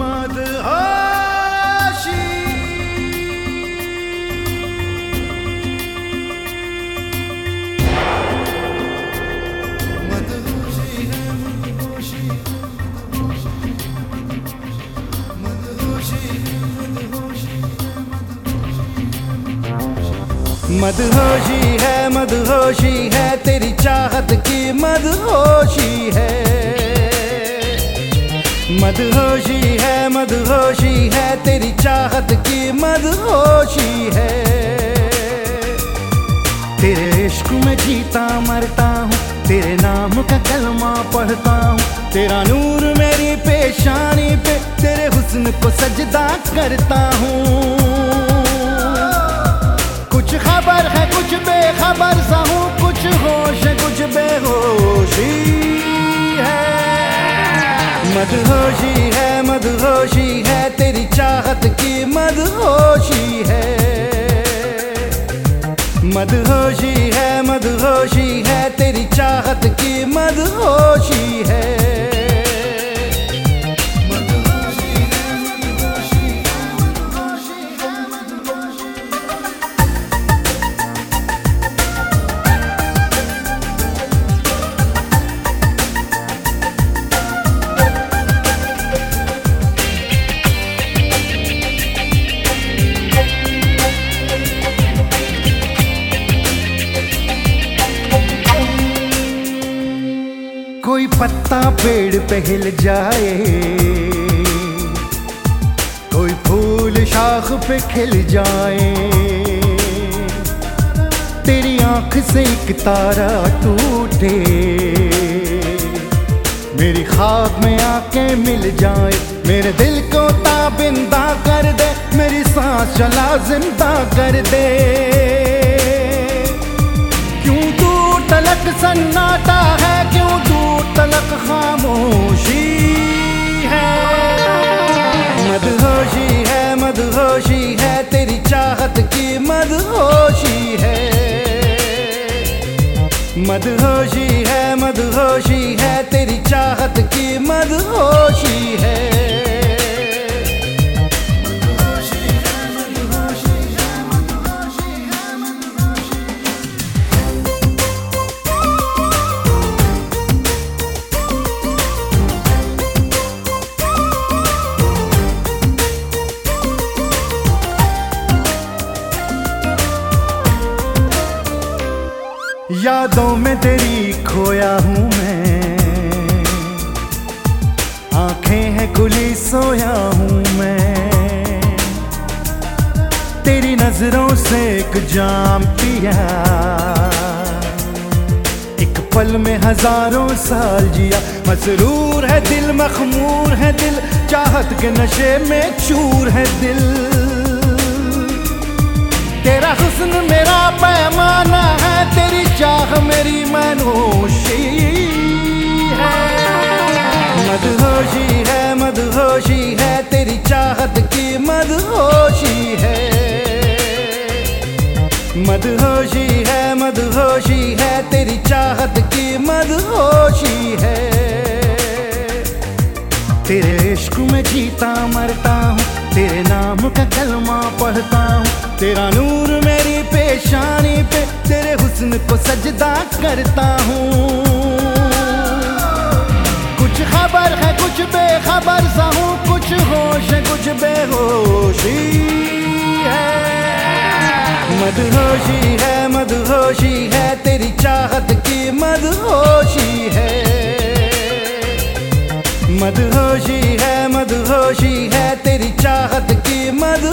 मद हा मदहोशी है मदहोशी है, तेरी चाहत की मदहोशी है। मदहोशी है मदहोशी है, तेरी चाहत की मदहोशी है। तेरे इश्क में जीता, मरता हूँ, तेरे नाम का कलमा पढ़ता हूँ, तेरा नूर मेरी पेशानी पे, तेरे हुस्न को सजदा करता हूँ। बेखबर सा हूँ कुछ होश, कुछ बेहोशी है। मदहोशी है मदहोशी है, तेरी चाहत की मदहोशी है। मदहोशी है मदहोशी है, तेरी चाहत की मदहोशी है। कोई पत्ता पेड़ पे हिल जाए, कोई फूल शाख पे खिल जाए। तेरी आँख से एक तारा टूटे, मेरी ख्वाब में आके मिल जाए। मेरे दिल को ताबिंदा कर दे, मेरी सांस चला ज़िंदा कर दे। क्यों तू तलक सन्नाटा है? तलक खामोशी है। मदहोशी है मदहोशी है, तेरी चाहत की मदहोशी है। मदहोशी है मदहोशी है, तेरी चाहत की मदहोशी है। यादों में तेरी खोया हूँ मैं। आँखें हैं खुली सोया हूँ मैं। तेरी नज़रों से एक जाम पिया। एक पल में हज़ारों साल जिया। मसरूर है दिल, मखमूर है दिल। चाहत के नशे में चूर है दिल। तेरा हुस्न मेरा पैमाना है, तेरी चाह मेरी मनोशी है। मदहोशी है मदहोशी है, तेरी चाहत की मदहोशी है। मदहोशी है मदहोशी है, तेरी चाहत की मदहोशी है। तेरे इश्क में जीता मरता हूँ, तेरे नाम का कलमा पढ़ता हूँ तेरा नूर मेरी पेशानी पे, तेरे हुस्न को सजदा करता हूँ। कुछ खबर है, कुछ बेखबर सा हूँ, कुछ होश है, कुछ बेहोशी है। मदहोशी है मदहोशी है, तेरी चाहत की मदहोशी है। मदहोशी है मदहोशी है, तेरी चाहत की मद